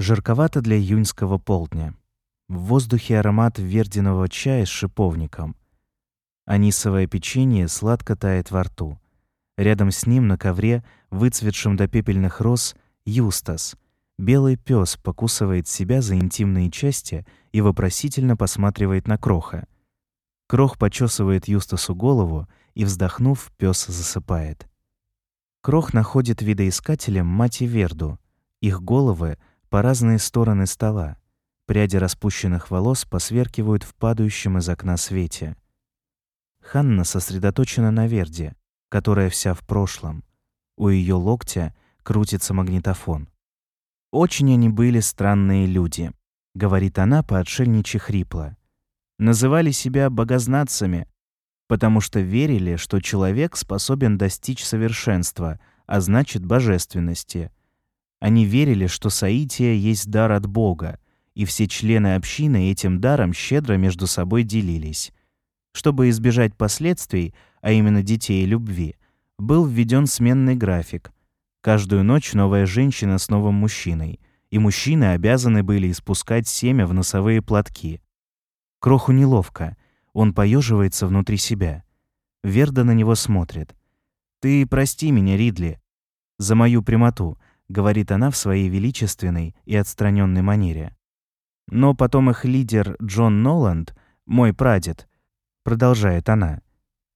Жарковато для июньского полдня. В воздухе аромат вердиного чая с шиповником. Анисовое печенье сладко тает во рту. Рядом с ним на ковре, выцветшем до пепельных роз, Юстас. Белый пес покусывает себя за интимные части и вопросительно посматривает на Кроха. Крох почесывает Юстасу голову, и, вздохнув, пес засыпает. Крох находит видоискателем мать и Верду. Их головы по разные стороны стола. Пряди распущенных волос посверкивают в падающем из окна свете. Ханна сосредоточена на Верде, которая вся в прошлом. У ее локтя крутится магнитофон. «Очень они были странные люди», — говорит она по-отшельничьи хрипло. «Называли себя богознатцами, потому что верили, что человек способен достичь совершенства, а значит божественности. Они верили, что соитие есть дар от Бога, и все члены общины этим даром щедро между собой делились. Чтобы избежать последствий, а именно детей любви, был введен сменный график. Каждую ночь новая женщина с новым мужчиной, и мужчины обязаны были испускать семя в носовые платки. Кроху неловко, он поеживается внутри себя. Верда на него смотрит. «Ты прости меня, Ридли, за мою прямоту», — говорит она в своей величественной и отстраненной манере. Но потом их лидер Джон Ноланд, мой прадед, продолжает она,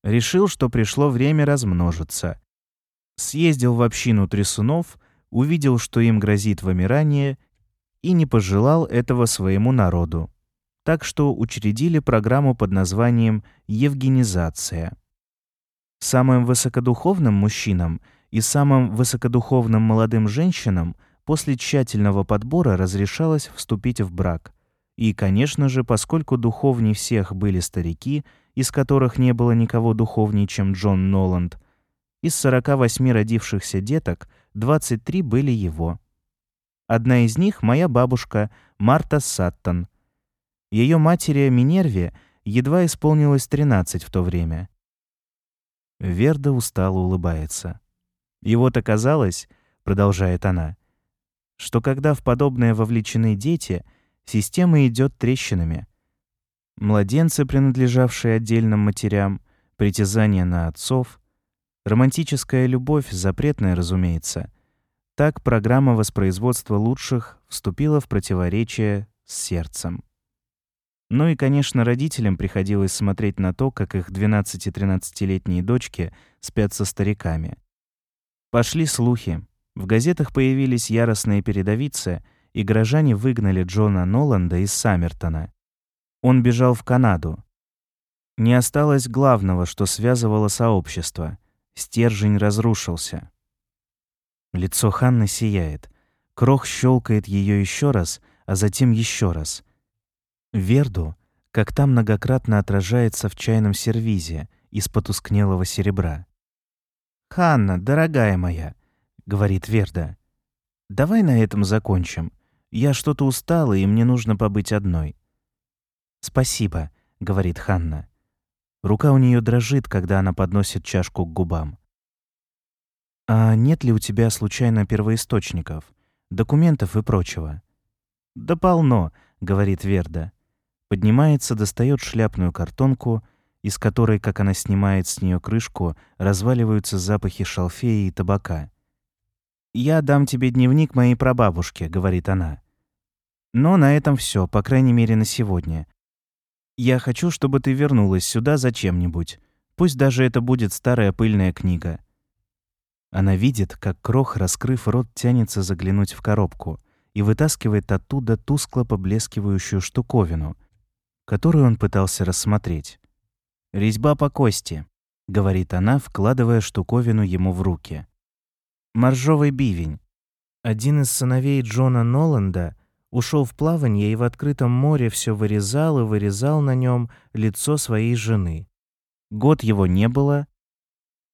решил, что пришло время размножиться. Съездил в общину трясунов, увидел, что им грозит вымирание, и не пожелал этого своему народу. Так что учредили программу под названием «Евгенизация». Самым высокодуховным мужчинам и самым высокодуховным молодым женщинам – после тщательного подбора разрешалось вступить в брак. И, конечно же, поскольку духовней всех были старики, из которых не было никого духовнее, чем Джон Ноланд, из 48 родившихся деток 23 были его. Одна из них — моя бабушка Марта Саттон. Ее матери Минерве едва исполнилось 13 в то время. Верда устало улыбается. «И вот оказалось, — продолжает она, — что когда в подобное вовлечены дети, система идет трещинами. Младенцы, принадлежавшие отдельным матерям, притязания на отцов, романтическая любовь, запретная, разумеется. Так программа воспроизводства лучших вступила в противоречие с сердцем. Ну и, конечно, родителям приходилось смотреть на то, как их 12-13-летние дочки спят со стариками. Пошли слухи, в газетах появились яростные передовицы, и горожане выгнали Джона Ноланда из Саммертона. Он бежал в Канаду. Не осталось главного, что связывало сообщество. Стержень разрушился. Лицо Ханны сияет. Крох щелкает ее еще раз, а затем еще раз. Верду, как там многократно отражается в чайном сервизе из потускнелого серебра. «Ханна, дорогая моя, — говорит Верда. «Давай на этом закончим. Я что-то устала, и мне нужно побыть одной». «Спасибо», — говорит Ханна. Рука у нее дрожит, когда она подносит чашку к губам. «А нет ли у тебя случайно первоисточников, документов и прочего?» «Да полно», — говорит Верда. Поднимается, достает шляпную картонку, из которой, как она снимает с нее крышку, разваливаются запахи шалфея и табака. «Я дам тебе дневник моей прабабушки», — говорит она. «Но на этом все, по крайней мере, на сегодня. Я хочу, чтобы ты вернулась сюда зачем-нибудь. Пусть даже это будет старая пыльная книга». Она видит, как Крох, раскрыв рот, тянется заглянуть в коробку и вытаскивает оттуда тускло поблескивающую штуковину, которую он пытался рассмотреть. «Резьба по кости», — говорит она, вкладывая штуковину ему в руки. Моржовый бивень. Один из сыновей Джона Ноланда ушел в плавание и в открытом море все вырезал и вырезал на нем лицо своей жены. Год его не было.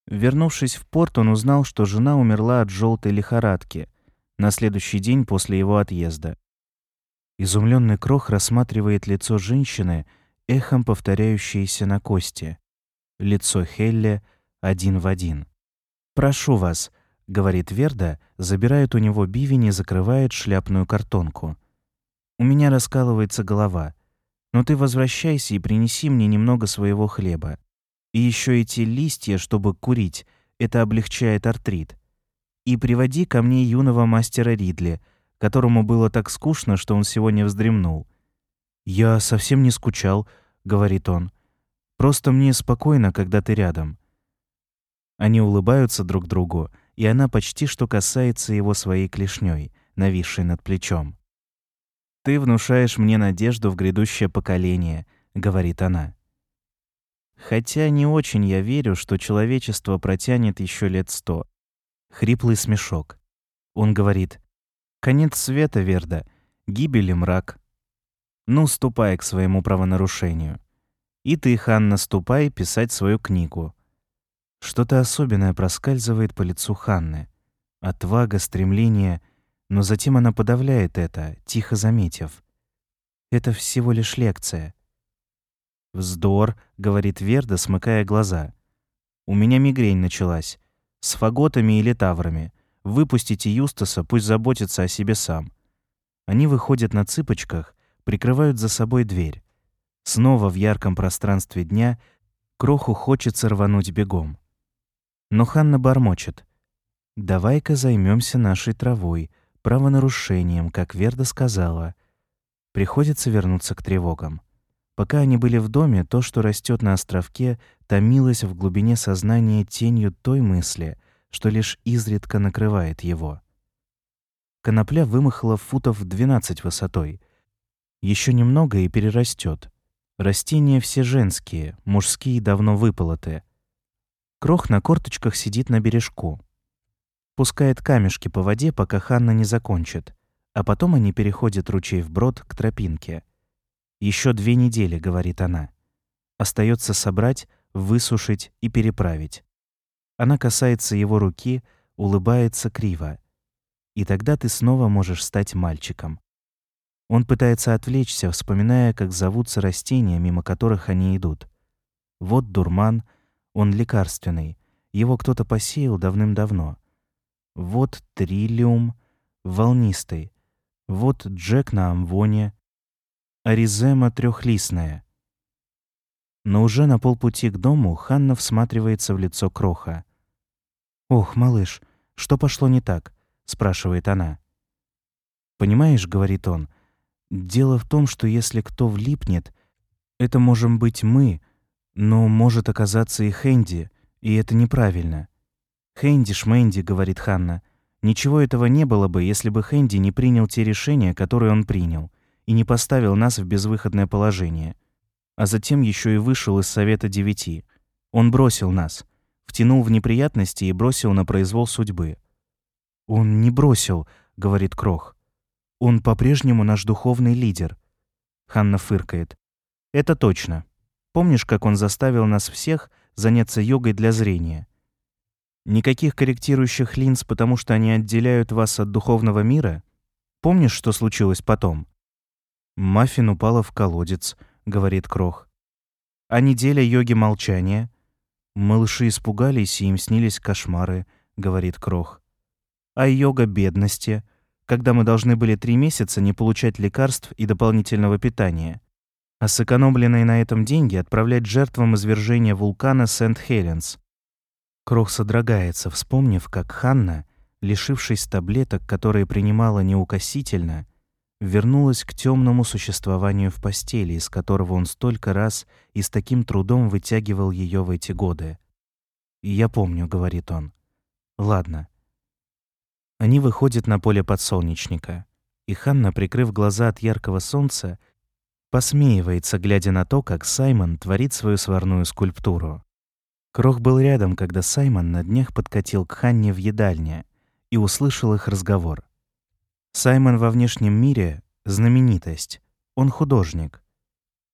Вернувшись в порт, он узнал, что жена умерла от желтой лихорадки на следующий день после его отъезда. Изумленный Крох рассматривает лицо женщины, эхом повторяющееся на кости. Лицо Хелли один в один. «Прошу вас», говорит Верда, забирает у него бивень и закрывает шляпную картонку. У меня раскалывается голова. Но ты возвращайся и принеси мне немного своего хлеба. И еще эти листья, чтобы курить, это облегчает артрит. И приводи ко мне юного мастера Ридли, которому было так скучно, что он сегодня вздремнул. «Я совсем не скучал», — говорит он. «Просто мне спокойно, когда ты рядом». Они улыбаются друг другу, и она почти что касается его своей клешней, нависшей над плечом. «Ты внушаешь мне надежду в грядущее поколение», — говорит она. Хотя не очень я верю, что человечество протянет еще лет сто. Хриплый смешок. Он говорит, «Конец света, Верда, гибель и мрак. Ну, ступай к своему правонарушению. И ты, Ханна, ступай писать свою книгу». Что-то особенное проскальзывает по лицу Ханны. Отвага, стремление, но затем она подавляет это, тихо заметив. Это всего лишь лекция. «Вздор», — говорит Верда, смыкая глаза. «У меня мигрень началась. С фаготами или таврами. Выпустите Юстаса, пусть заботится о себе сам». Они выходят на цыпочках, прикрывают за собой дверь. Снова в ярком пространстве дня Кроху хочется рвануть бегом. Но Ханна бормочет. «Давай-ка займемся нашей травой, правонарушением, как Верда сказала». Приходится вернуться к тревогам. Пока они были в доме, то, что растет на островке, томилось в глубине сознания тенью той мысли, что лишь изредка накрывает его. Конопля вымахала футов 12 высотой. Еще немного и перерастет. Растения все женские, мужские давно выполоты. Крох на корточках сидит на бережку. Пускает камешки по воде, пока Ханна не закончит, а потом они переходят ручей вброд к тропинке. Еще две недели, говорит она. Остается собрать, высушить и переправить. Она касается его руки, улыбается криво. И тогда ты снова можешь стать мальчиком. Он пытается отвлечься, вспоминая, как зовутся растения, мимо которых они идут. Вот дурман, он лекарственный, его кто-то посеял давным-давно. Вот триллиум, волнистый. Вот Джек на амвоне, аризема трехлистная. Но уже на полпути к дому Ханна всматривается в лицо Кроха. «Ох, малыш, что пошло не так?» — спрашивает она. «Понимаешь, — говорит он, — дело в том, что если кто влипнет, это можем быть мы, но может оказаться и Хэнди, и это неправильно». «Хэнди, шмэнди», — говорит Ханна, — «ничего этого не было бы, если бы Хэнди не принял те решения, которые он принял и не поставил нас в безвыходное положение. А затем еще и вышел из Совета Девяти. Он бросил нас, втянул в неприятности и бросил на произвол судьбы. «Он не бросил», — говорит Крох. «Он по-прежнему наш духовный лидер». Ханна фыркает. «Это точно. Помнишь, как он заставил нас всех заняться йогой для зрения? Никаких корректирующих линз, потому что они отделяют вас от духовного мира? Помнишь, что случилось потом? Маффин упала в колодец, говорит Крох. А неделя йоги молчания. Малыши испугались, и им снились кошмары, говорит Крох. А йога бедности, когда мы должны были три месяца не получать лекарств и дополнительного питания. А сэкономленные на этом деньги отправлять жертвам извержения вулкана Сент-Хеленс. Крох содрогается, вспомнив, как Ханна, лишившись таблеток, которые принимала неукосительно, вернулась к темному существованию в постели, из которого он столько раз и с таким трудом вытягивал ее в эти годы. «И я помню», — говорит он. «Ладно». Они выходят на поле подсолнечника, и Ханна, прикрыв глаза от яркого солнца, посмеивается, глядя на то, как Саймон творит свою сварную скульптуру. Крох был рядом, когда Саймон на днях подкатил к Ханне в едальне и услышал их разговор. Саймон во внешнем мире — знаменитость. Он художник.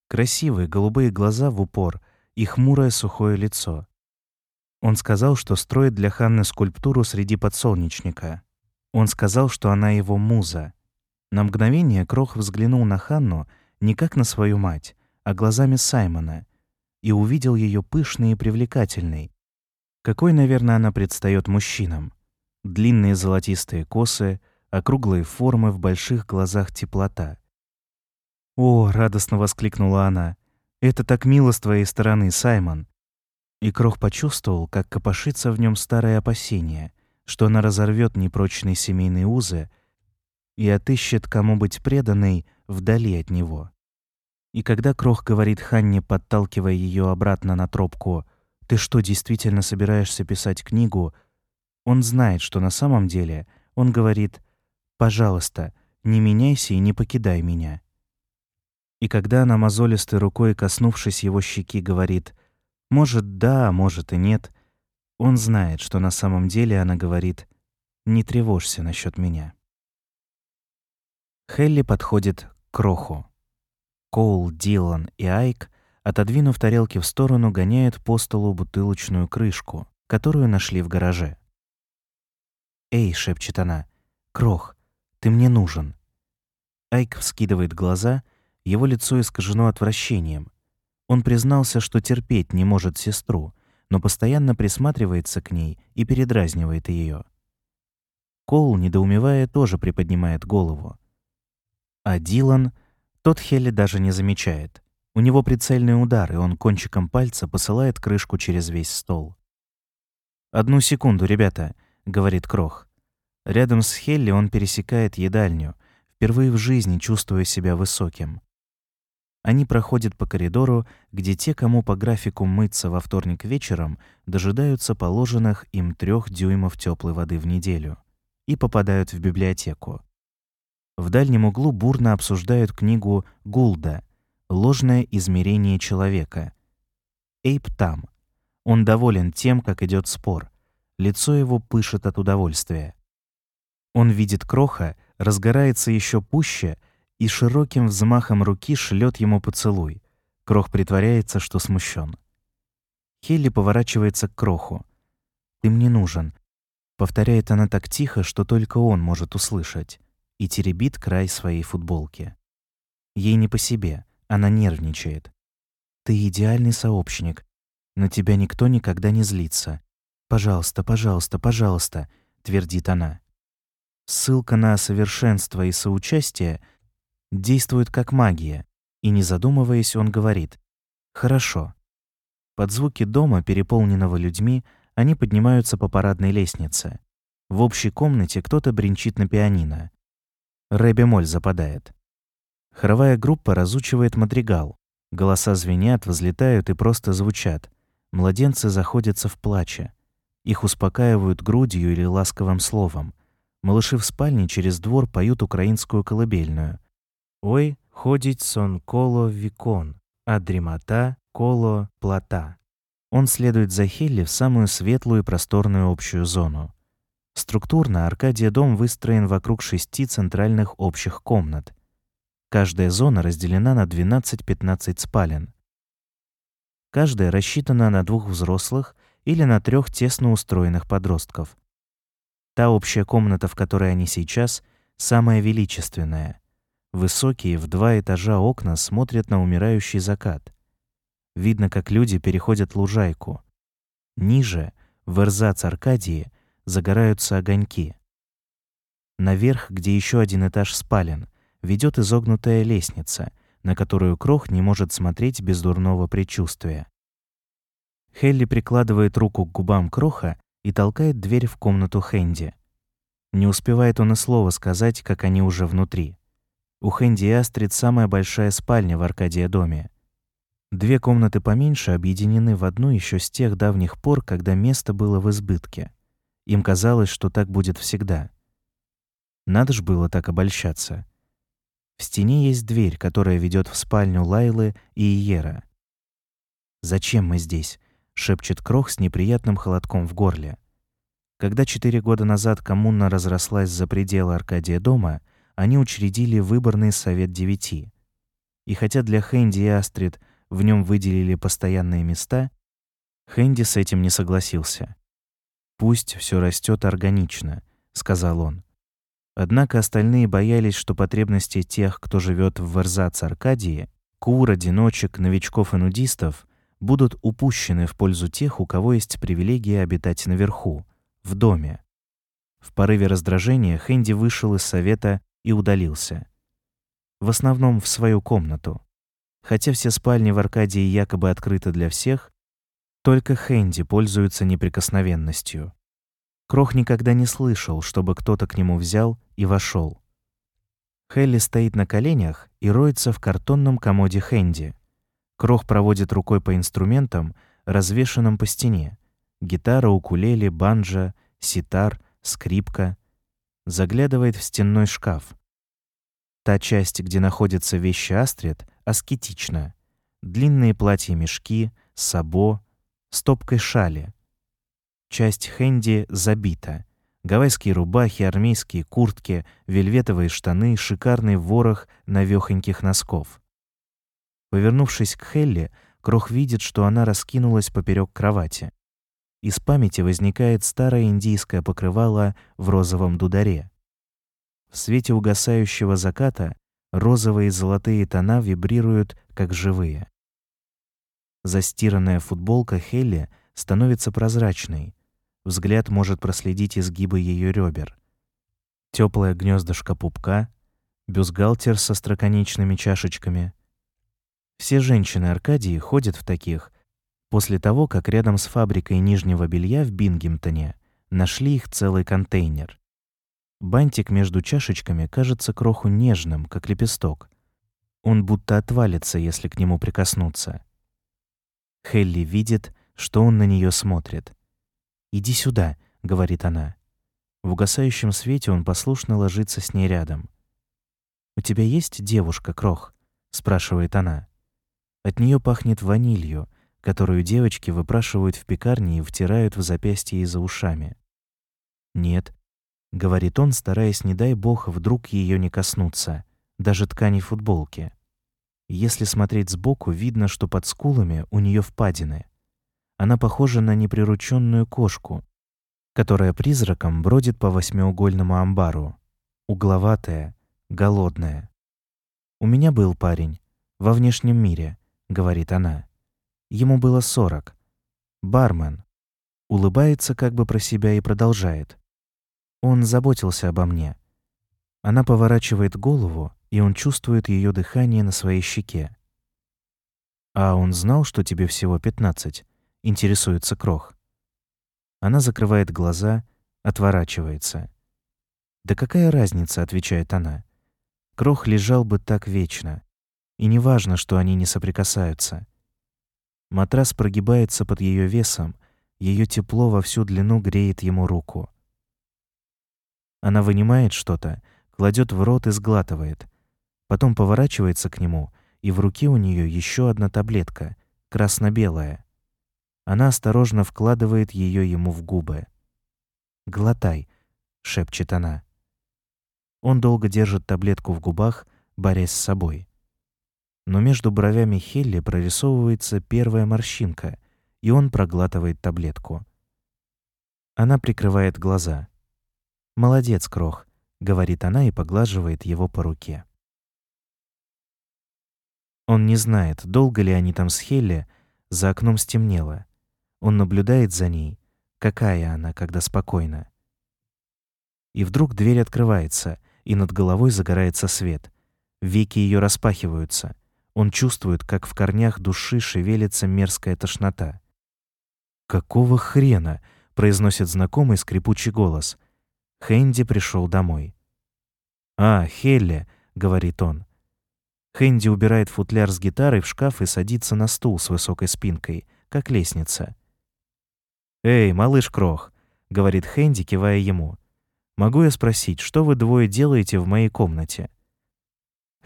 Красивые голубые глаза в упор и хмурое сухое лицо. Он сказал, что строит для Ханны скульптуру среди подсолнечника. Он сказал, что она его муза. На мгновение Крох взглянул на Ханну не как на свою мать, а глазами Саймона, и увидел ее пышной и привлекательной. Какой, наверное, она предстает мужчинам. Длинные золотистые косы, округлые формы, в больших глазах теплота. «О!» — радостно воскликнула она. «Это так мило с твоей стороны, Саймон!» И Крох почувствовал, как копошится в нем старое опасение, что она разорвет непрочные семейные узы и отыщет, кому быть преданной, вдали от него. И когда Крох говорит Ханне, подталкивая ее обратно на тропку, «Ты что, действительно собираешься писать книгу?» Он знает, что на самом деле он говорит «Пожалуйста, не меняйся и не покидай меня». И когда она мозолистой рукой, коснувшись его щеки, говорит «Может, да, может и нет», он знает, что на самом деле она говорит «Не тревожься насчет меня». Хелли подходит к Кроху. Коул, Дилан и Айк, отодвинув тарелки в сторону, гоняют по столу бутылочную крышку, которую нашли в гараже. «Эй!» — шепчет она. «Крох, ты мне нужен!» Айк вскидывает глаза, его лицо искажено отвращением. Он признался, что терпеть не может сестру, но постоянно присматривается к ней и передразнивает ее. Коул, недоумевая, тоже приподнимает голову. А Дилан, тот Хелли даже не замечает. У него прицельный удар, и он кончиком пальца посылает крышку через весь стол. «Одну секунду, ребята», — говорит Крох. Рядом с Хелли он пересекает едальню, впервые в жизни чувствуя себя высоким. Они проходят по коридору, где те, кому по графику мыться во вторник вечером, дожидаются положенных им трех дюймов теплой воды в неделю и попадают в библиотеку. В дальнем углу бурно обсуждают книгу Гулда «Ложное измерение человека». Эйп там. Он доволен тем, как идет спор. Лицо его пышет от удовольствия. Он видит Кроха, разгорается еще пуще и широким взмахом руки шлет ему поцелуй. Крох притворяется, что смущен. Хелли поворачивается к Кроху. «Ты мне нужен», — повторяет она так тихо, что только он может услышать и теребит край своей футболки. Ей не по себе, она нервничает. «Ты идеальный сообщник. На тебя никто никогда не злится. Пожалуйста, пожалуйста, пожалуйста», — твердит она. Ссылка на совершенство и соучастие действует как магия, и, не задумываясь, он говорит «Хорошо». Под звуки дома, переполненного людьми, они поднимаются по парадной лестнице. В общей комнате кто-то бренчит на пианино. Ре-бемоль западает. Хоровая группа разучивает мадригал. Голоса звенят, возлетают и просто звучат. Младенцы заходятся в плаче. Их успокаивают грудью или ласковым словом. Малыши в спальне через двор поют украинскую колыбельную. «Ой, ходить сон коло вікон, а дремота коло плота». Он следует за Хелли в самую светлую и просторную общую зону. Структурно Аркадия дом выстроен вокруг шести центральных общих комнат. Каждая зона разделена на 12-15 спален. Каждая рассчитана на двух взрослых или на трех тесно устроенных подростков. Та общая комната, в которой они сейчас, самая величественная. Высокие в два этажа окна смотрят на умирающий закат. Видно, как люди переходят лужайку. Ниже, в эрзац Аркадии, загораются огоньки. Наверх, где еще один этаж спален, ведет изогнутая лестница, на которую Крох не может смотреть без дурного предчувствия. Хелли прикладывает руку к губам Кроха и толкает дверь в комнату Хэнди. Не успевает он и слова сказать, как они уже внутри. У Хэнди и Астрид самая большая спальня в Аркадия доме. Две комнаты поменьше объединены в одну еще с тех давних пор, когда место было в избытке. Им казалось, что так будет всегда. Надо ж было так обольщаться. В стене есть дверь, которая ведет в спальню Лайлы и Иера. «Зачем мы здесь?» — шепчет Крох с неприятным холодком в горле. Когда четыре года назад коммуна разрослась за пределы Аркадия дома, они учредили выборный совет девяти. И хотя для Хэнди и Астрид в нем выделили постоянные места, Хэнди с этим не согласился. Пусть все растет органично, сказал он. Однако остальные боялись, что потребности тех, кто живет в Варзац Аркадии, кур, одиночек, новичков и нудистов, будут упущены в пользу тех, у кого есть привилегия обитать наверху, в доме. В порыве раздражения Хэнди вышел из совета и удалился. В основном в свою комнату. Хотя все спальни в Аркадии якобы открыты для всех, только Хэнди пользуется неприкосновенностью. Крох никогда не слышал, чтобы кто-то к нему взял и вошел. Хелли стоит на коленях и роется в картонном комоде Хэнди. Крох проводит рукой по инструментам, развешанным по стене. Гитара, укулеле, банджо, ситар, скрипка. Заглядывает в стенной шкаф. Та часть, где находятся вещи Астрид, аскетична. Длинные платья-мешки, сабо, стопкой шали. Часть хэнди забита. Гавайские рубахи, армейские куртки, вельветовые штаны, шикарный ворох навёхоньких носков. Повернувшись к Хелли, Крох видит, что она раскинулась поперек кровати. Из памяти возникает старое индийское покрывало в розовом дударе. В свете угасающего заката розовые и золотые тона вибрируют, как живые. Застиранная футболка Хелли становится прозрачной. Взгляд может проследить изгибы ее ребер. Теплое гнездышко пупка, бюстгальтер со строконечными чашечками. Все женщины Аркадии ходят в таких после того, как рядом с фабрикой нижнего белья в Бингемтоне нашли их целый контейнер. Бантик между чашечками кажется кроху нежным, как лепесток. Он будто отвалится, если к нему прикоснуться. Хелли видит, что он на нее смотрит. «Иди сюда», — говорит она. В угасающем свете он послушно ложится с ней рядом. «У тебя есть девушка, Крох?» — спрашивает она. От нее пахнет ванилью, которую девочки выпрашивают в пекарне и втирают в запястье и за ушами. «Нет», — говорит он, стараясь, не дай бог, вдруг ее не коснуться, даже ткани футболки. Если смотреть сбоку, видно, что под скулами у нее впадины. Она похожа на неприрученную кошку, которая призраком бродит по восьмиугольному амбару. Угловатая, голодная. «У меня был парень. Во внешнем мире», — говорит она. Ему было сорок. Бармен. Улыбается как бы про себя и продолжает. Он заботился обо мне. Она поворачивает голову, и он чувствует ее дыхание на своей щеке. «А он знал, что тебе всего пятнадцать?» — интересуется Крох. Она закрывает глаза, отворачивается. «Да какая разница?» — отвечает она. Крох лежал бы так вечно. И не важно, что они не соприкасаются. Матрас прогибается под ее весом, ее тепло во всю длину греет ему руку. Она вынимает что-то, кладет в рот и сглатывает, Потом поворачивается к нему, и в руке у нее еще одна таблетка, красно-белая. Она осторожно вкладывает ее ему в губы. «Глотай», — шепчет она. Он долго держит таблетку в губах, борясь с собой. Но между бровями Хелли прорисовывается первая морщинка, и он проглатывает таблетку. Она прикрывает глаза. «Молодец, Крох», — говорит она и поглаживает его по руке. Он не знает, долго ли они там с Хелли, за окном стемнело. Он наблюдает за ней, какая она, когда спокойна. И вдруг дверь открывается, и над головой загорается свет. Веки ее распахиваются. Он чувствует, как в корнях души шевелится мерзкая тошнота. «Какого хрена?» — произносит знакомый скрипучий голос. Хэнди пришел домой. «А, Хелли», — говорит он. Хэнди убирает футляр с гитарой в шкаф и садится на стул с высокой спинкой, как лестница. «Эй, малыш Крох», — говорит Хэнди, кивая ему. «Могу я спросить, что вы двое делаете в моей комнате?»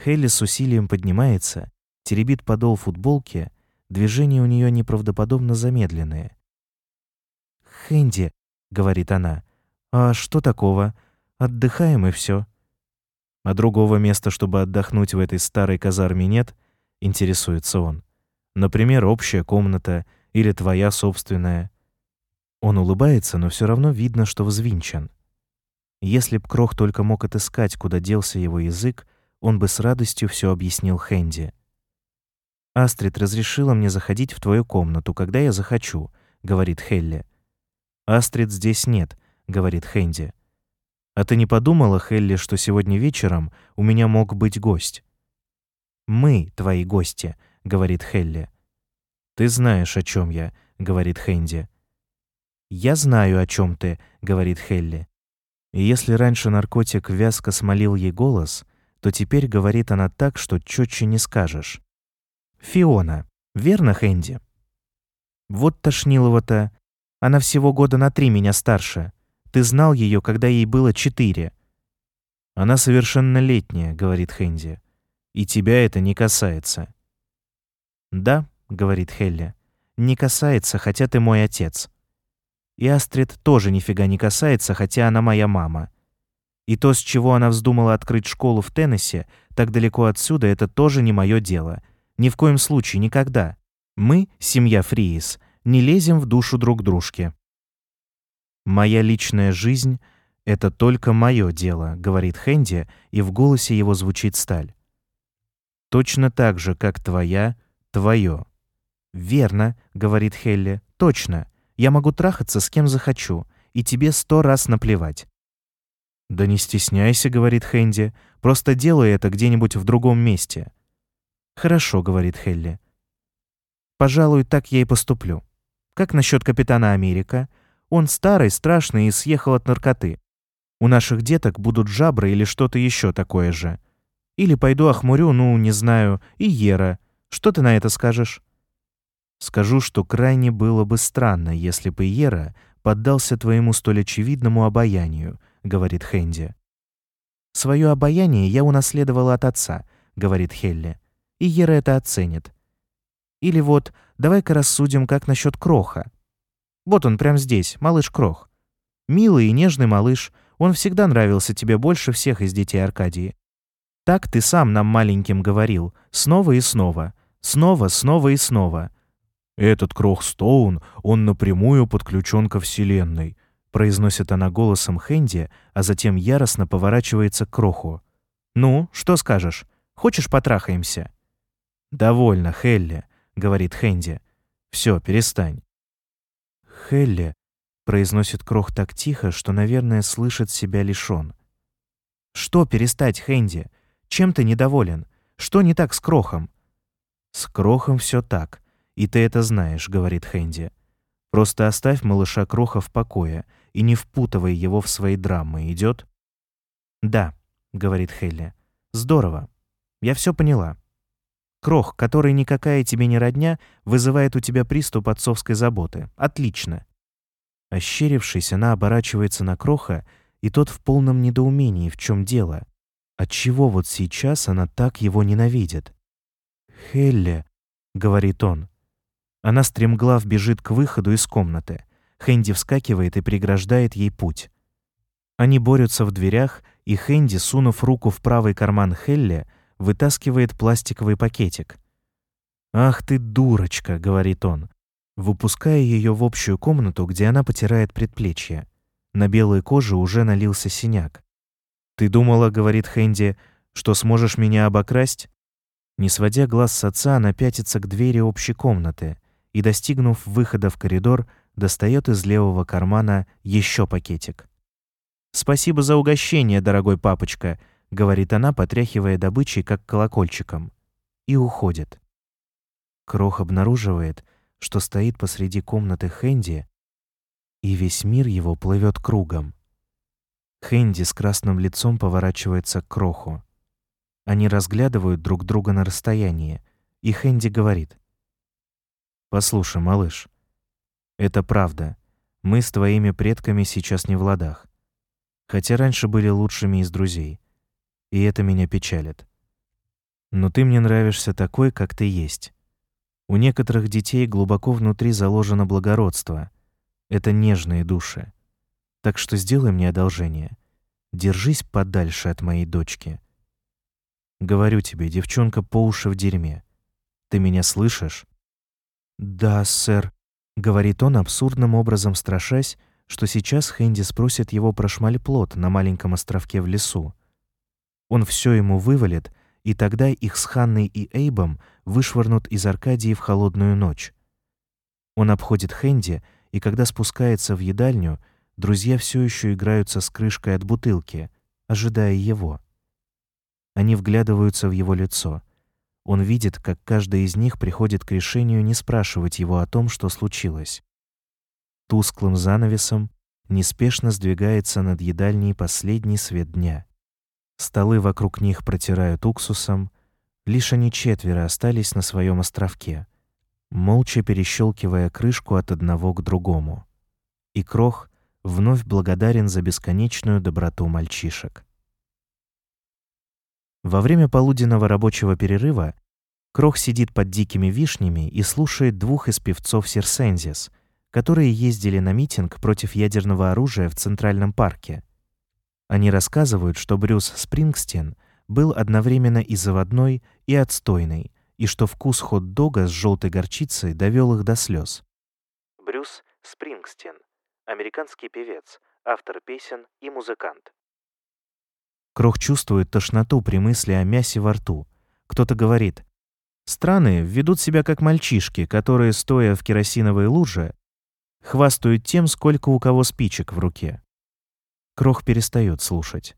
Хелли с усилием поднимается, теребит подол футболки, движения у нее неправдоподобно замедленные. «Хэнди», — говорит она, — «а что такого? Отдыхаем и все. А другого места, чтобы отдохнуть в этой старой казарме нет, интересуется он. Например, общая комната или твоя собственная. Он улыбается, но все равно видно, что взвинчен. Если б Крох только мог отыскать, куда делся его язык, он бы с радостью все объяснил Хэнди. «Астрид разрешила мне заходить в твою комнату, когда я захочу», — говорит Хелли. «Астрид здесь нет», — говорит Хэнди. А ты не подумала, Хелли, что сегодня вечером у меня мог быть гость? Мы твои гости, говорит Хелли. Ты знаешь, о чем я, говорит Хэнди. Я знаю, о чем ты, говорит Хелли. И если раньше наркотик вязко смолил ей голос, то теперь говорит она так, что четче не скажешь. Фиона, верно, Хэнди? Вот Тошнилова-то. Она всего года на три меня старше. Ты знал ее, когда ей было четыре. Она совершеннолетняя, говорит Хэнди. И тебя это не касается. Да, говорит Хелли. Не касается, хотя ты мой отец. И Астрид тоже нифига не касается, хотя она моя мама. И то, с чего она вздумала открыть школу в Теннессе, так далеко отсюда, это тоже не мое дело. Ни в коем случае, никогда. Мы, семья Фриис, не лезем в душу друг дружки. «Моя личная жизнь — это только мое дело», — говорит Хэнди, и в голосе его звучит сталь. «Точно так же, как твоя — твое». «Верно», — говорит Хелли, — «точно. Я могу трахаться с кем захочу, и тебе сто раз наплевать». «Да не стесняйся», — говорит Хэнди, — «просто делай это где-нибудь в другом месте». «Хорошо», — говорит Хелли. «Пожалуй, так я и поступлю. Как насчет капитана Америка? Он старый, страшный и съехал от наркоты. У наших деток будут жабры или что-то еще такое же. Или пойду охмурю, ну, не знаю, и Ера. Что ты на это скажешь?» «Скажу, что крайне было бы странно, если бы Ера поддался твоему столь очевидному обаянию», — говорит Хэнди. «Своё обаяние я унаследовала от отца», — говорит Хелли и Ера это оценит. Или вот, давай-ка рассудим, как насчет Кроха. Вот он прямо здесь, малыш Крох. Милый и нежный малыш, он всегда нравился тебе больше всех из детей Аркадии. Так ты сам нам маленьким говорил, снова и снова, снова, снова и снова. Этот Крох Стоун, он напрямую подключен ко Вселенной, произносит она голосом Хэнди, а затем яростно поворачивается к Кроху. Ну, что скажешь? Хочешь потрахаемся? «Довольно, Хелли», — говорит Хэнди. «Все, перестань». «Хелли», — произносит Крох так тихо, что, наверное, слышит себя лишён. «Что перестать, Хэнди? Чем ты недоволен? Что не так с Крохом?» «С Крохом все так, и ты это знаешь», — говорит Хэнди. «Просто оставь малыша Кроха в покое и не впутывай его в свои драмы, идет?» «Да», — говорит Хелли. «Здорово. Я все поняла. Крох, который никакая тебе не родня, вызывает у тебя приступ отцовской заботы. Отлично. Ощерившись, она оборачивается на Кроха, и тот в полном недоумении, в чем дело. Отчего вот сейчас она так его ненавидит? «Хелли», — говорит он. Она стремглав бежит к выходу из комнаты. Хэнди вскакивает и преграждает ей путь. Они борются в дверях, и Хэнди, сунув руку в правый карман Хелли, вытаскивает пластиковый пакетик. «Ах ты дурочка», — говорит он, выпуская ее в общую комнату, где она потирает предплечье. На белой коже уже налился синяк. «Ты думала, — говорит Хэнди, — что сможешь меня обокрасть?» Не сводя глаз с отца, она пятится к двери общей комнаты и, достигнув выхода в коридор, достает из левого кармана еще пакетик. «Спасибо за угощение, дорогой папочка», — говорит она, потряхивая добычей, как колокольчиком, и уходит. Крох обнаруживает, что стоит посреди комнаты Хэнди, и весь мир его плывет кругом. Хэнди с красным лицом поворачивается к Кроху. Они разглядывают друг друга на расстоянии, и Хэнди говорит. «Послушай, малыш, это правда. Мы с твоими предками сейчас не в ладах. Хотя раньше были лучшими из друзей и это меня печалит. Но ты мне нравишься такой, как ты есть. У некоторых детей глубоко внутри заложено благородство. Это нежные души. Так что сделай мне одолжение. Держись подальше от моей дочки. Говорю тебе, девчонка по уши в дерьме. Ты меня слышишь? Да, сэр, говорит он абсурдным образом страшась, что сейчас Хэнди спросит его про шмальплот на маленьком островке в лесу. Он все ему вывалит, и тогда их с Ханной и Эйбом вышвырнут из Аркадии в холодную ночь. Он обходит Хэнди, и когда спускается в едальню, друзья все еще играются с крышкой от бутылки, ожидая его. Они вглядываются в его лицо. Он видит, как каждый из них приходит к решению не спрашивать его о том, что случилось. Тусклым занавесом неспешно сдвигается над едальней последний свет дня. Столы вокруг них протирают уксусом, лишь они четверо остались на своем островке, молча перещелкивая крышку от одного к другому. И Крох вновь благодарен за бесконечную доброту мальчишек. Во время полуденного рабочего перерыва Крох сидит под дикими вишнями и слушает двух из певцов Сирсензис, которые ездили на митинг против ядерного оружия в Центральном парке. Они рассказывают, что Брюс Спрингстен был одновременно и заводной, и отстойный, и что вкус хот-дога с желтой горчицей довел их до слез. Брюс Спрингстен, американский певец, автор песен и музыкант. Крох чувствует тошноту при мысли о мясе во рту. Кто-то говорит, Страны ведут себя как мальчишки, которые, стоя в керосиновой луже, хвастают тем, сколько у кого спичек в руке. Крох перестает слушать.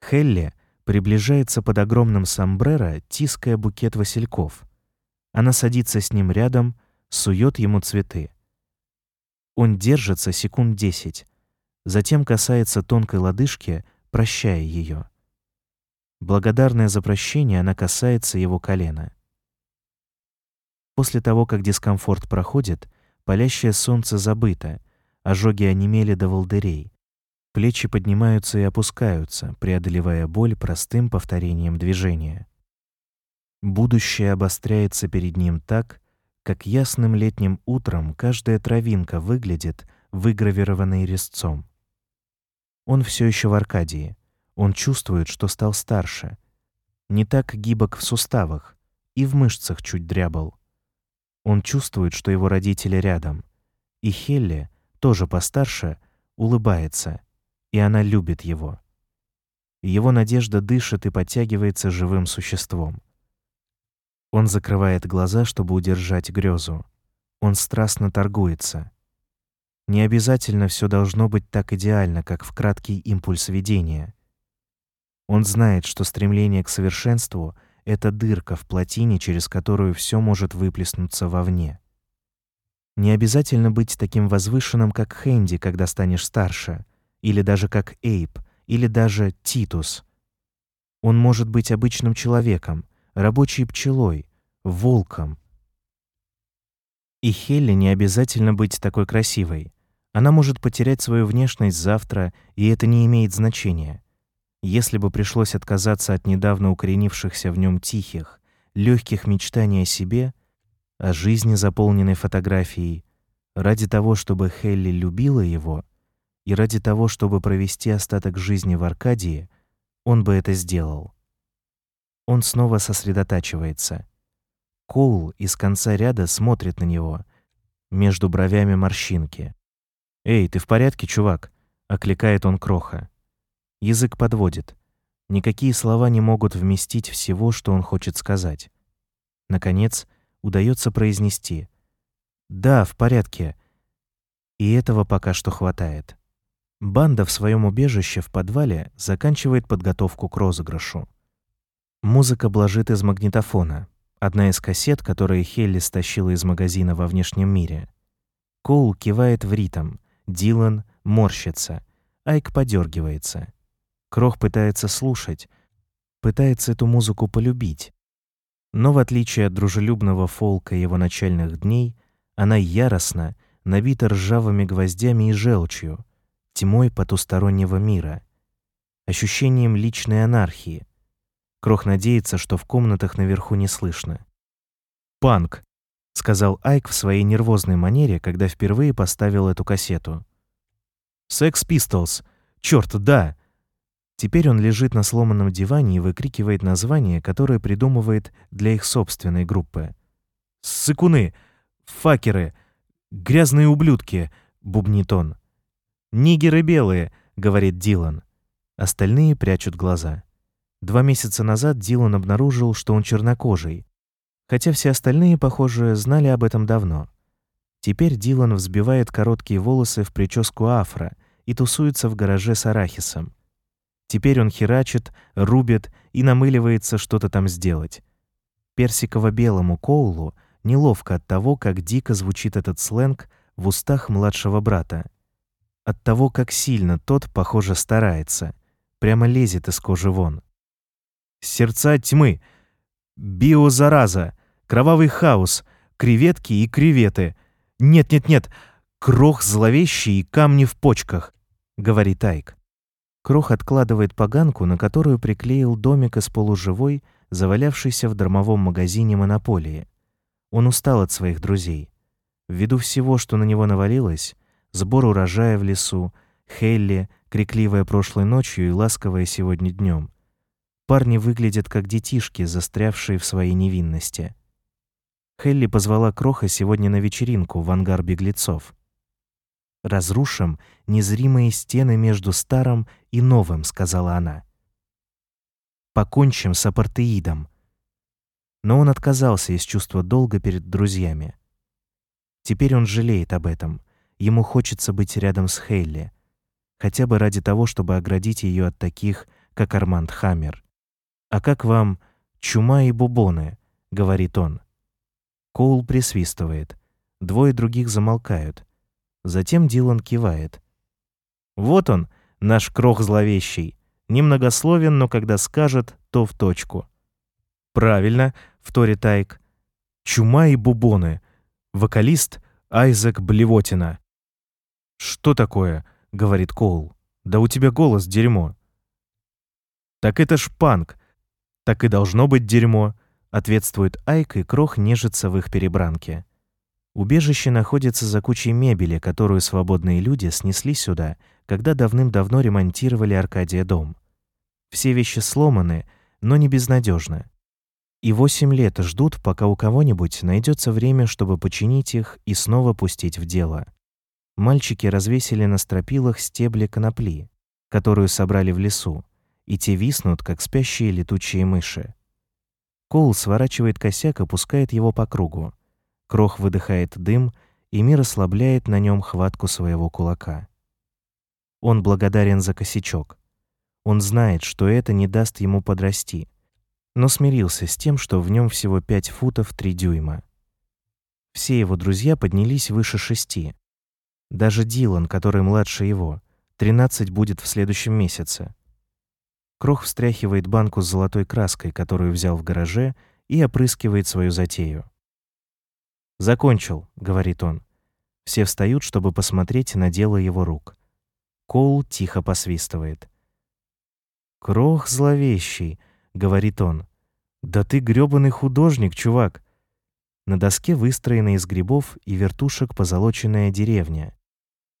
Хелли приближается под огромным сомбреро, тиская букет васильков. Она садится с ним рядом, сует ему цветы. Он держится секунд десять, затем касается тонкой лодыжки, прощая ее. Благодарная за прощение, она касается его колена. После того, как дискомфорт проходит, Палящее солнце забыто, ожоги онемели до волдырей. Плечи поднимаются и опускаются, преодолевая боль простым повторением движения. Будущее обостряется перед ним так, как ясным летним утром каждая травинка выглядит выгравированной резцом. Он все еще в Аркадии. Он чувствует, что стал старше. Не так гибок в суставах, и в мышцах чуть дрябл. Он чувствует, что его родители рядом. И Хелли, тоже постарше, улыбается, и она любит его. Его надежда дышит и подтягивается живым существом. Он закрывает глаза, чтобы удержать грезу. Он страстно торгуется. Не обязательно все должно быть так идеально, как в краткий импульс видения. Он знает, что стремление к совершенству — это дырка в плотине, через которую все может выплеснуться вовне. Не обязательно быть таким возвышенным, как Хэнди, когда станешь старше, или даже как Эйп, или даже Титус. Он может быть обычным человеком, рабочей пчелой, волком. И Хелли не обязательно быть такой красивой. Она может потерять свою внешность завтра, и это не имеет значения. Если бы пришлось отказаться от недавно укоренившихся в нем тихих, легких мечтаний о себе, о жизни, заполненной фотографией, ради того, чтобы Хелли любила его, и ради того, чтобы провести остаток жизни в Аркадии, он бы это сделал. Он снова сосредотачивается. Коул из конца ряда смотрит на него, между бровями морщинки. «Эй, ты в порядке, чувак?» — окликает он Кроха. Язык подводит. Никакие слова не могут вместить всего, что он хочет сказать. Наконец, удается произнести «Да, в порядке». И этого пока что хватает. Банда в своем убежище в подвале заканчивает подготовку к розыгрышу. Музыка блажит из магнитофона. Одна из кассет, которые Хелли стащила из магазина во внешнем мире. Коул кивает в ритм, Дилан морщится, Айк подергивается. Крох пытается слушать, пытается эту музыку полюбить. Но в отличие от дружелюбного фолка его начальных дней, она яростна, набита ржавыми гвоздями и желчью, тьмой потустороннего мира, ощущением личной анархии. Крох надеется, что в комнатах наверху не слышно. «Панк», — сказал Айк в своей нервозной манере, когда впервые поставил эту кассету. «Секс Pistols. Чёрт, да!» Теперь он лежит на сломанном диване и выкрикивает название, которое придумывает для их собственной группы. «Сыкуны! Факеры! Грязные ублюдки!» — бубнит он. «Нигеры белые!» — говорит Дилан. Остальные прячут глаза. Два месяца назад Дилан обнаружил, что он чернокожий, хотя все остальные, похоже, знали об этом давно. Теперь Дилан взбивает короткие волосы в прическу афро и тусуется в гараже с арахисом. Теперь он херачит, рубит и намыливается что-то там сделать. Персиково-белому Коулу неловко от того, как дико звучит этот сленг в устах младшего брата. От того, как сильно тот, похоже, старается. Прямо лезет из кожи вон. Сердца тьмы. Биозараза. Кровавый хаос. Креветки и креветы. Нет-нет-нет. Крох зловещий и камни в почках, говорит Айк. Крох откладывает поганку, на которую приклеил домик из полуживой, завалявшийся в дармовом магазине монополии. Он устал от своих друзей. Ввиду всего, что на него навалилось, сбор урожая в лесу, Хелли, крикливая прошлой ночью и ласковая сегодня днем, парни выглядят как детишки, застрявшие в своей невинности. Хелли позвала Кроха сегодня на вечеринку в ангар беглецов. «Разрушим незримые стены между старым и новым», — сказала она. «Покончим с апартеидом». Но он отказался из чувства долга перед друзьями. Теперь он жалеет об этом. Ему хочется быть рядом с Хелли, хотя бы ради того, чтобы оградить ее от таких, как Арманд Хаммер. «А как вам чума и бубоны?» — говорит он. Коул присвистывает. Двое других замолкают. Затем Дилан кивает. «Вот он, наш крох зловещий. Немногословен, но когда скажет, то в точку». «Правильно», — вторит Айк. «Чума и бубоны. Вокалист Айзек Блевотина». «Что такое?» — говорит Коул. «Да у тебя голос дерьмо». «Так это ж панк. Так и должно быть дерьмо ответствует Айк, и Крох нежится в их перебранке. Убежище находится за кучей мебели, которую свободные люди снесли сюда, когда давным-давно ремонтировали Аркадия дом. Все вещи сломаны, но не безнадежны. И восемь лет ждут, пока у кого-нибудь найдется время, чтобы починить их и снова пустить в дело. Мальчики развесили на стропилах стебли конопли, которую собрали в лесу, и те виснут, как спящие летучие мыши. Коул сворачивает косяк, опускает его по кругу. Крох выдыхает дым, и мир ослабляет на нем хватку своего кулака. Он благодарен за косячок. Он знает, что это не даст ему подрасти, но смирился с тем, что в нем всего 5 футов 3 дюйма. Все его друзья поднялись выше шести. Даже Дилан, который младше его, 13 будет в следующем месяце. Крох встряхивает банку с золотой краской, которую взял в гараже, и опрыскивает свою затею. «Закончил», — говорит он. Все встают, чтобы посмотреть на дело его рук. Коул тихо посвистывает. «Крох зловещий», — говорит он. «Да ты грёбаный художник, чувак!» На доске выстроена из грибов и вертушек позолоченная деревня.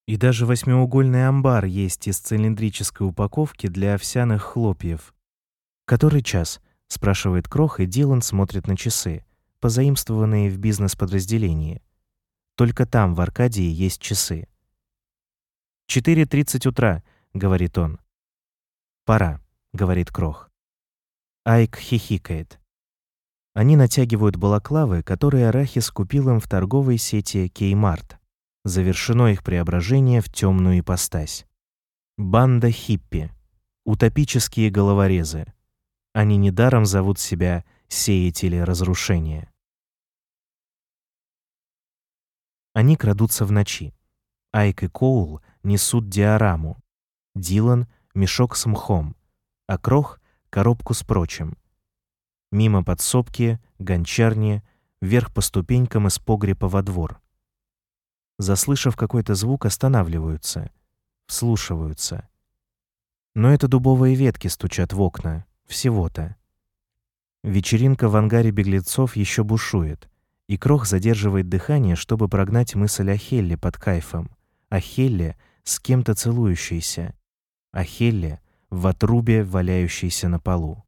И даже восьмиугольный амбар есть из цилиндрической упаковки для овсяных хлопьев. «Который час?» — спрашивает Крох, и Дилан смотрит на часы, позаимствованные в бизнес-подразделении. Только там, в Аркадии, есть часы. «Четыре тридцать утра», — говорит он. «Пора», — говорит Крох. Айк хихикает. Они натягивают балаклавы, которые Арахис купил им в торговой сети Кеймарт завершено их преображение в темную ипостась. Банда хиппи, утопические головорезы. Они недаром зовут себя сеятели разрушения. Они крадутся в ночи. Айк и Коул несут диораму. Дилан — мешок с мхом, а Крох — коробку с прочим. Мимо подсобки, гончарни, вверх по ступенькам из погреба во двор — заслышав какой-то звук, останавливаются, вслушиваются. Но это дубовые ветки стучат в окна, всего-то. Вечеринка в ангаре беглецов еще бушует, и Крох задерживает дыхание, чтобы прогнать мысль о Хелле под кайфом, о Хелле с кем-то целующейся, о Хелле в отрубе, валяющейся на полу.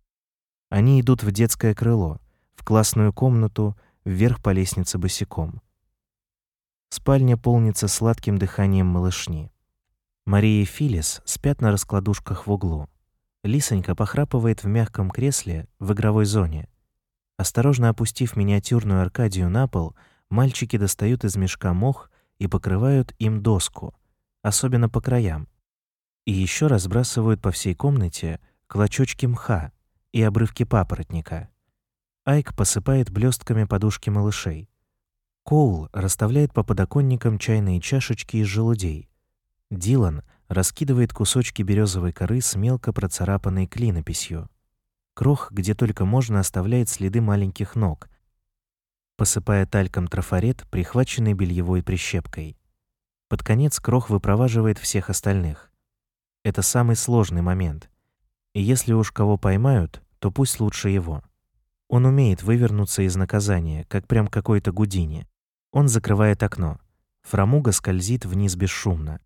Они идут в детское крыло, в классную комнату, вверх по лестнице босиком. Спальня полнится сладким дыханием малышни. Мария и Филис спят на раскладушках в углу. Лисонька похрапывает в мягком кресле в игровой зоне. Осторожно опустив миниатюрную Аркадию на пол, мальчики достают из мешка мох и покрывают им доску, особенно по краям. И еще разбрасывают по всей комнате клочочки мха и обрывки папоротника. Айк посыпает блестками подушки малышей. Коул расставляет по подоконникам чайные чашечки из желудей. Дилан раскидывает кусочки березовой коры с мелко процарапанной клинописью. Крох, где только можно, оставляет следы маленьких ног, посыпая тальком трафарет, прихваченный бельевой прищепкой. Под конец Крох выпроваживает всех остальных. Это самый сложный момент. И если уж кого поймают, то пусть лучше его. Он умеет вывернуться из наказания, как прям какой-то Гудини. Он закрывает окно. Фрамуга скользит вниз бесшумно.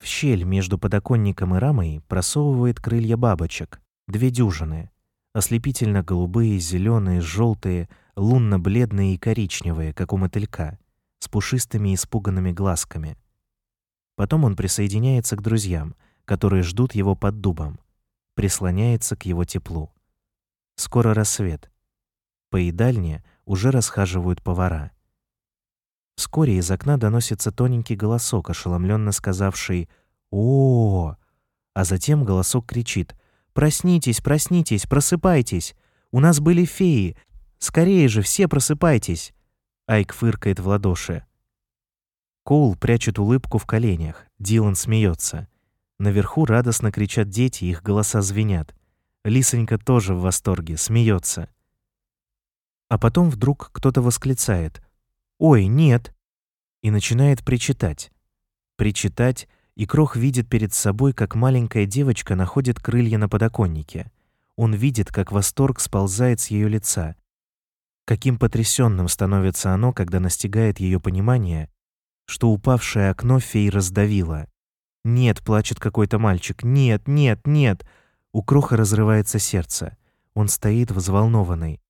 В щель между подоконником и рамой просовывает крылья бабочек, две дюжины, ослепительно-голубые, зеленые, желтые, лунно-бледные и коричневые, как у мотылька, с пушистыми испуганными глазками. Потом он присоединяется к друзьям, которые ждут его под дубом, прислоняется к его теплу. Скоро рассвет. По едальне уже расхаживают повара. Вскоре из окна доносится тоненький голосок, ошеломленно сказавший «О!», -о а затем голосок кричит «Проснитесь, проснитесь, просыпайтесь! У нас были феи, Скорее же, все просыпайтесь!» Айк фыркает в ладоши. Коул прячет улыбку в коленях. Дилан смеется. Наверху радостно кричат дети, их голоса звенят. Лисонька тоже в восторге, смеется. А потом вдруг кто-то восклицает «Ой, нет!» и начинает причитать. Причитать, и Крох видит перед собой, как маленькая девочка находит крылья на подоконнике. Он видит, как восторг сползает с ее лица, Каким потрясенным становится оно, когда настигает ее понимание, что упавшее окно фей раздавило. «Нет!» — плачет какой-то мальчик. «Нет, нет, нет!» У Кроха разрывается сердце. Он стоит взволнованный.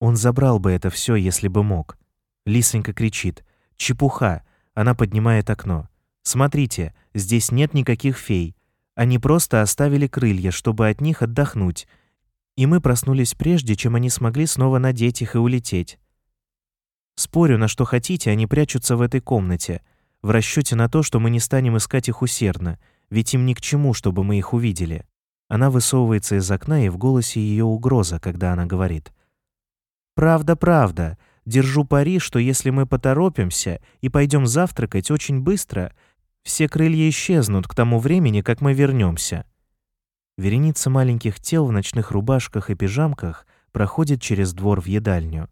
Он забрал бы это все, если бы мог. Лисонька кричит. «Чепуха!» Она поднимает окно. «Смотрите, здесь нет никаких фей. Они просто оставили крылья, чтобы от них отдохнуть, и мы проснулись прежде, чем они смогли снова надеть их и улететь. Спорю на что хотите, они прячутся в этой комнате, в расчете на то, что мы не станем искать их усердно, ведь им ни к чему, чтобы мы их увидели. Она высовывается из окна, и в голосе ее угроза, когда она говорит. «Правда, правда. Держу пари, что если мы поторопимся и пойдем завтракать очень быстро, все крылья исчезнут к тому времени, как мы вернемся. Вереница маленьких тел в ночных рубашках и пижамках проходит через двор в едальню.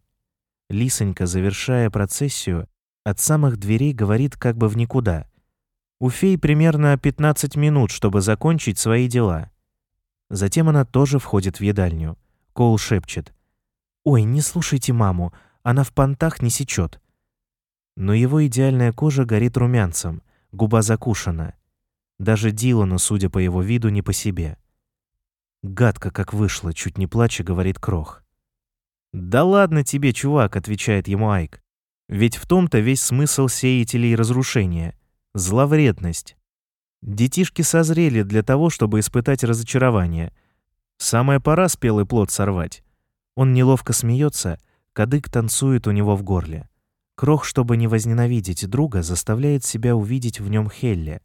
Лисонька, завершая процессию, от самых дверей говорит как бы в никуда. У фей примерно 15 минут, чтобы закончить свои дела. Затем она тоже входит в едальню. Коул шепчет. «Ой, не слушайте маму, она в понтах не сечет». Но его идеальная кожа горит румянцем, губа закушена. Даже Дилану, судя по его виду, не по себе. Гадко как вышло, чуть не плача, говорит Крох. «Да ладно тебе, чувак», — отвечает ему Айк. «Ведь в том-то весь смысл сеятелей разрушения. Зловредность. Детишки созрели для того, чтобы испытать разочарование. Самая пора спелый плод сорвать». Он неловко смеется, кадык танцует у него в горле. Крох, чтобы не возненавидеть друга, заставляет себя увидеть в нем Хелли.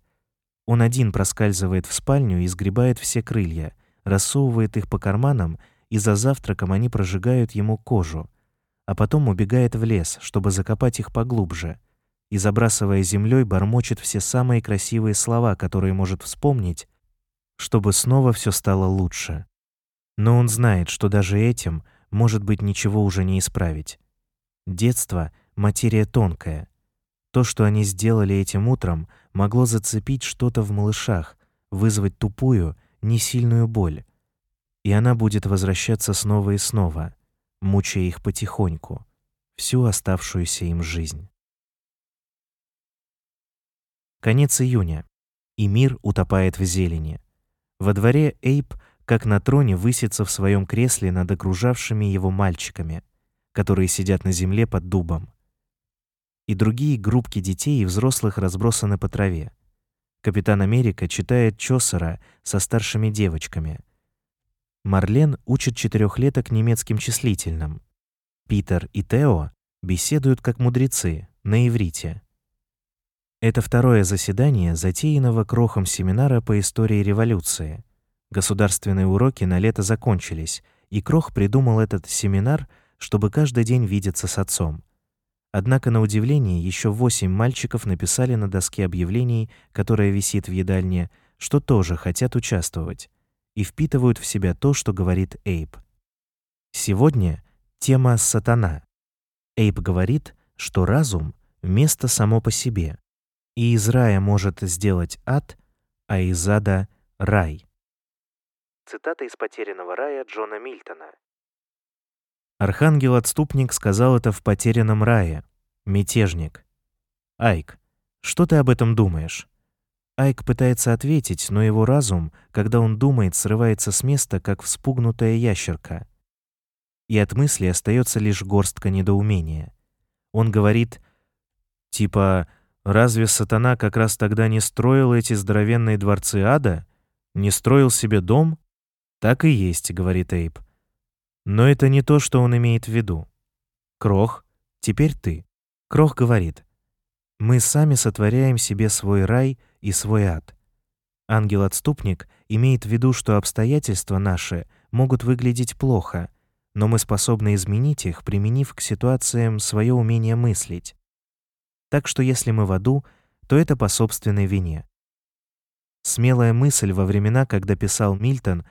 Он один проскальзывает в спальню и сгребает все крылья — рассовывает их по карманам, и за завтраком они прожигают ему кожу, а потом убегает в лес, чтобы закопать их поглубже, и, забрасывая землей, бормочет все самые красивые слова, которые может вспомнить, чтобы снова все стало лучше. Но он знает, что даже этим, может быть, ничего уже не исправить. Детство — материя тонкая. То, что они сделали этим утром, могло зацепить что-то в малышах, вызвать тупую — несильную боль, и она будет возвращаться снова и снова, мучая их потихоньку, всю оставшуюся им жизнь. Конец июня, и мир утопает в зелени. Во дворе Эйп, как на троне, высится в своем кресле над окружавшими его мальчиками, которые сидят на земле под дубом. И другие группки детей и взрослых разбросаны по траве. Капитан Америка читает Чосера со старшими девочками. Марлен учит четырехлеток немецким числительным. Питер и Тео беседуют как мудрецы на иврите. Это второе заседание затеянного крохом семинара по истории революции. Государственные уроки на лето закончились, и Крох придумал этот семинар, чтобы каждый день видеться с отцом. Однако, на удивление, еще восемь мальчиков написали на доске объявлений, которая висит в едальне, что тоже хотят участвовать, и впитывают в себя то, что говорит Эйп. Сегодня тема «Сатана». Эйп говорит, что разум — место само по себе, и из рая может сделать ад, а из ада — рай. Цитата из «Потерянного рая» Джона Мильтона. Архангел-отступник сказал это в «Потерянном рае». Мятежник. Айк, что ты об этом думаешь? Айк пытается ответить, но его разум, когда он думает, срывается с места, как вспугнутая ящерка. И от мысли остается лишь горстка недоумения. Он говорит, типа, Разве сатана как раз тогда не строил эти здоровенные дворцы ада? Не строил себе дом? Так и есть, говорит Эйб. Но это не то, что он имеет в виду. Крох, теперь ты. Крох говорит, мы сами сотворяем себе свой рай и свой ад. Ангел-отступник имеет в виду, что обстоятельства наши могут выглядеть плохо, но мы способны изменить их, применив к ситуациям свое умение мыслить. Так что если мы в аду, то это по собственной вине. Смелая мысль во времена, когда писал Мильтон,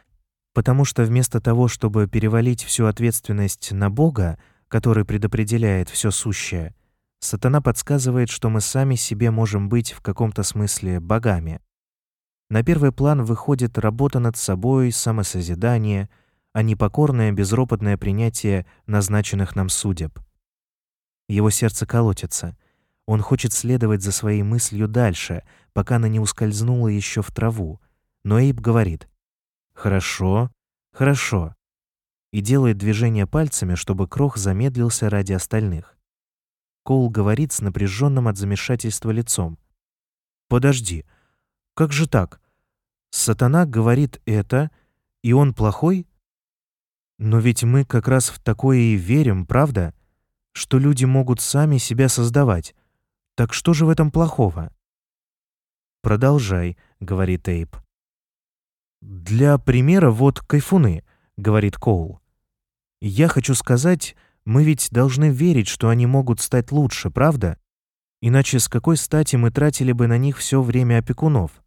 потому что вместо того, чтобы перевалить всю ответственность на Бога, который предопределяет все сущее, сатана подсказывает, что мы сами себе можем быть в каком-то смысле богами. На первый план выходит работа над собой, самосозидание, а не покорное безропотное принятие назначенных нам судеб. Его сердце колотится — он хочет следовать за своей мыслью дальше, пока она не ускользнула еще в траву. Но Эйб говорит «Хорошо, хорошо» и делает движение пальцами, чтобы крох замедлился ради остальных. Коул говорит с напряженным от замешательства лицом. «Подожди, как же так? Сатана говорит это, и он плохой? Но ведь мы как раз в такое и верим, правда? Что люди могут сами себя создавать, так что же в этом плохого? Продолжай, говорит Эйп. Для примера вот кайфуны, говорит Коул. Я хочу сказать, мы ведь должны верить, что они могут стать лучше, правда? Иначе с какой стати мы тратили бы на них все время опекунов?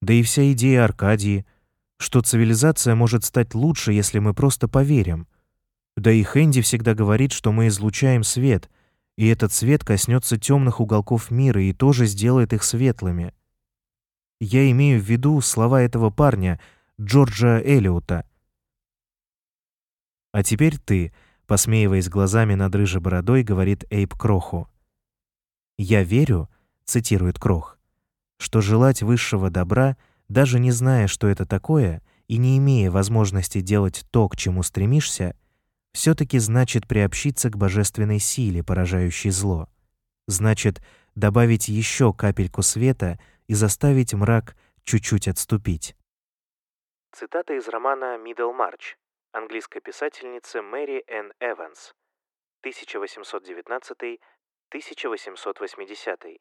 Да и вся идея Аркадии, что цивилизация может стать лучше, если мы просто поверим. Да и Хэнди всегда говорит, что мы излучаем свет, и этот свет коснется темных уголков мира и тоже сделает их светлыми. Я имею в виду слова этого парня, Джорджа Эллиота. А теперь ты, посмеиваясь глазами над рыжей бородой, говорит Эйп Кроху. «Я верю», — цитирует Крох, «что желать высшего добра, даже не зная, что это такое, и не имея возможности делать то, к чему стремишься — все-таки значит приобщиться к божественной силе, поражающей зло. Значит, добавить еще капельку света и заставить мрак чуть-чуть отступить. Цитата из романа «Миддлмарч» английской писательницы Мэри Энн Эванс, 1819-1880,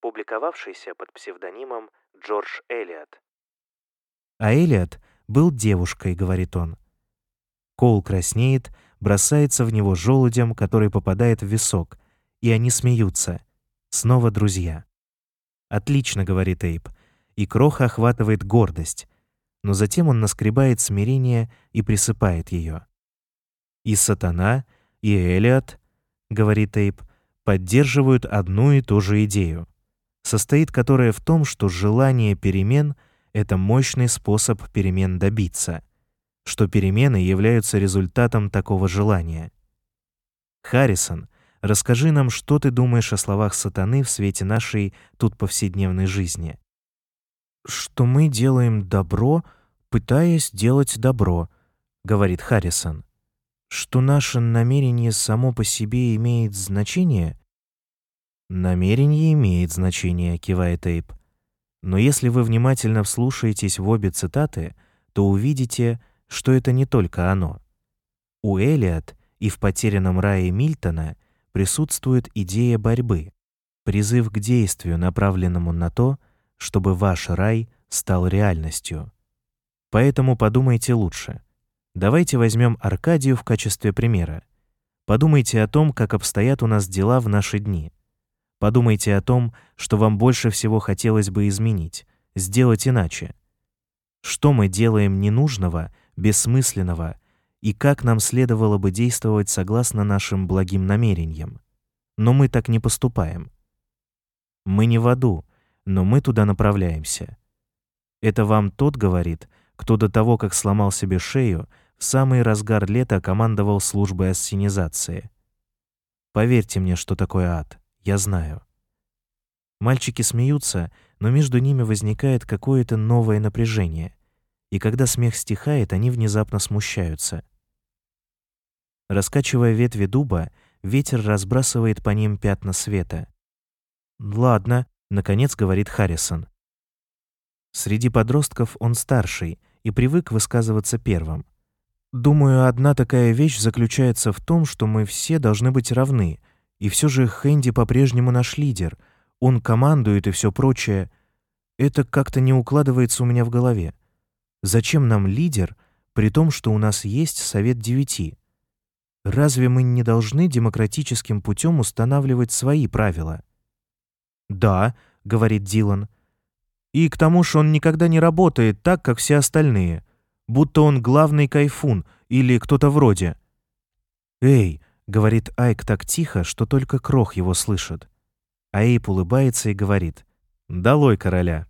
публиковавшийся под псевдонимом Джордж Элиот. А Элиот был девушкой, говорит он. Коул краснеет, бросается в него желудем, который попадает в висок, и они смеются. Снова друзья. «Отлично», — говорит Эйп, и Кроха охватывает гордость, но затем он наскребает смирение и присыпает ее. «И Сатана, и Элиот», — говорит Эйп, поддерживают одну и ту же идею, состоит которая в том, что желание перемен — это мощный способ перемен добиться — что перемены являются результатом такого желания. Харрисон, расскажи нам, что ты думаешь о словах сатаны в свете нашей тут повседневной жизни. Что мы делаем добро, пытаясь делать добро, говорит Харрисон. Что наше намерение само по себе имеет значение? Намерение имеет значение, кивает Эйп. Но если вы внимательно вслушаетесь в обе цитаты, то увидите, что это не только оно. У Элиот и в «Потерянном рае» Мильтона присутствует идея борьбы, призыв к действию, направленному на то, чтобы ваш рай стал реальностью. Поэтому подумайте лучше. Давайте возьмем Аркадию в качестве примера. Подумайте о том, как обстоят у нас дела в наши дни. Подумайте о том, что вам больше всего хотелось бы изменить, сделать иначе. Что мы делаем ненужного, бессмысленного, и как нам следовало бы действовать согласно нашим благим намерениям. Но мы так не поступаем. Мы не в аду, но мы туда направляемся. Это вам тот говорит, кто до того, как сломал себе шею, в самый разгар лета командовал службой ассенизации. Поверьте мне, что такое ад. Я знаю. Мальчики смеются, но между ними возникает какое-то новое напряжение. И когда смех стихает, они внезапно смущаются. Раскачивая ветви дуба, ветер разбрасывает по ним пятна света. «Ладно», — наконец говорит Харрисон. Среди подростков он старший и привык высказываться первым. «Думаю, одна такая вещь заключается в том, что мы все должны быть равны, и все же Хэнди по-прежнему наш лидер. Он командует и все прочее. Это как-то не укладывается у меня в голове. Зачем нам лидер, при том, что у нас есть Совет Девяти?» Разве мы не должны демократическим путем устанавливать свои правила? Да, говорит Дилан. И к тому же он никогда не работает так, как все остальные, будто он главный кайфун или кто-то вроде. Эй, говорит Айк так тихо, что только крох его слышит. А Эйп улыбается и говорит: "Долой короля".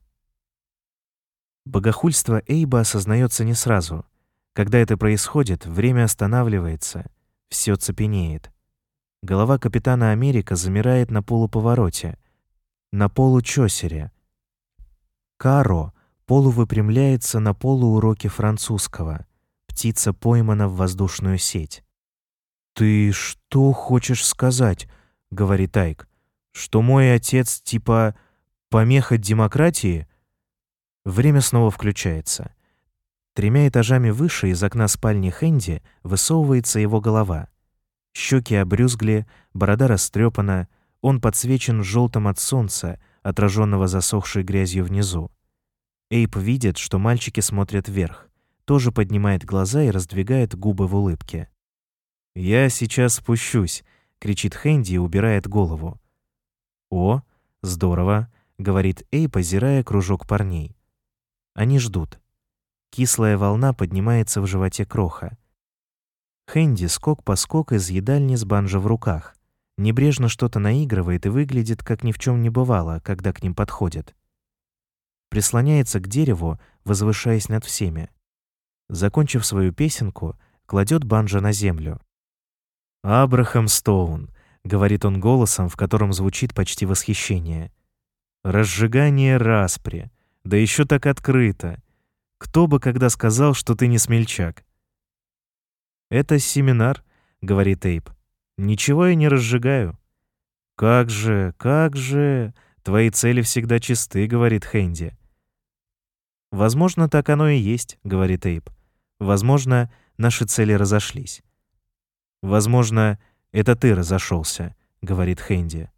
Богохульство Эйба осознается не сразу. Когда это происходит, время останавливается все цепенеет. Голова капитана Америка замирает на полуповороте, на получосере. Каро полувыпрямляется на полууроке французского. Птица поймана в воздушную сеть. «Ты что хочешь сказать?» — говорит Айк. «Что мой отец типа помеха демократии?» Время снова включается. Тремя этажами выше из окна спальни Хэнди высовывается его голова. Щеки обрюзгли, борода растрепана, он подсвечен желтым от солнца, отраженного засохшей грязью внизу. Эйп видит, что мальчики смотрят вверх, тоже поднимает глаза и раздвигает губы в улыбке. «Я сейчас спущусь», — кричит Хэнди и убирает голову. «О, здорово», — говорит Эйп, озирая кружок парней. Они ждут. Кислая волна поднимается в животе кроха. Хэнди скок по скок из едальни с банджо в руках. Небрежно что-то наигрывает и выглядит, как ни в чем не бывало, когда к ним подходит. Прислоняется к дереву, возвышаясь над всеми. Закончив свою песенку, кладет банджо на землю. «Абрахам Стоун», — говорит он голосом, в котором звучит почти восхищение. «Разжигание распри, да еще так открыто. Кто бы когда сказал, что ты не смельчак? Это семинар, говорит Эйп. Ничего я не разжигаю. Как же, как же, твои цели всегда чисты, говорит Хэнди. Возможно, так оно и есть, говорит Эйп. Возможно, наши цели разошлись. Возможно, это ты разошелся, говорит Хэнди.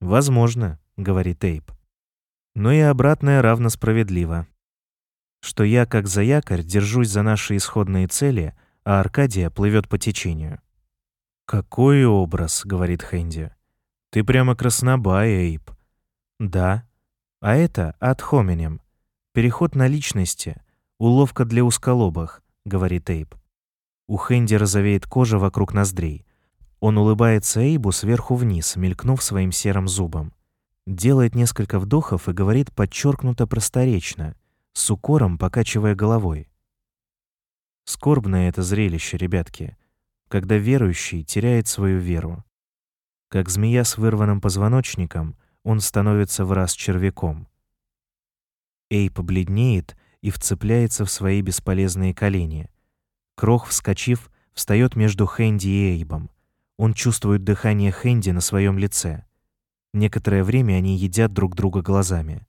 Возможно, говорит Эйп. Но и обратное равно справедливо что я, как за якорь, держусь за наши исходные цели, а Аркадия плывет по течению. «Какой образ», — говорит Хэнди. «Ты прямо краснобай, Эйп». «Да. А это от хоминем. Переход на личности. Уловка для узколобых», — говорит Эйп. У Хэнди розовеет кожа вокруг ноздрей. Он улыбается Эйбу сверху вниз, мелькнув своим серым зубом. Делает несколько вдохов и говорит подчеркнуто просторечно — с укором покачивая головой. Скорбное это зрелище, ребятки, когда верующий теряет свою веру. Как змея с вырванным позвоночником, он становится в раз червяком. Эй побледнеет и вцепляется в свои бесполезные колени. Крох, вскочив, встает между Хэнди и Эйбом. Он чувствует дыхание Хэнди на своем лице. Некоторое время они едят друг друга глазами.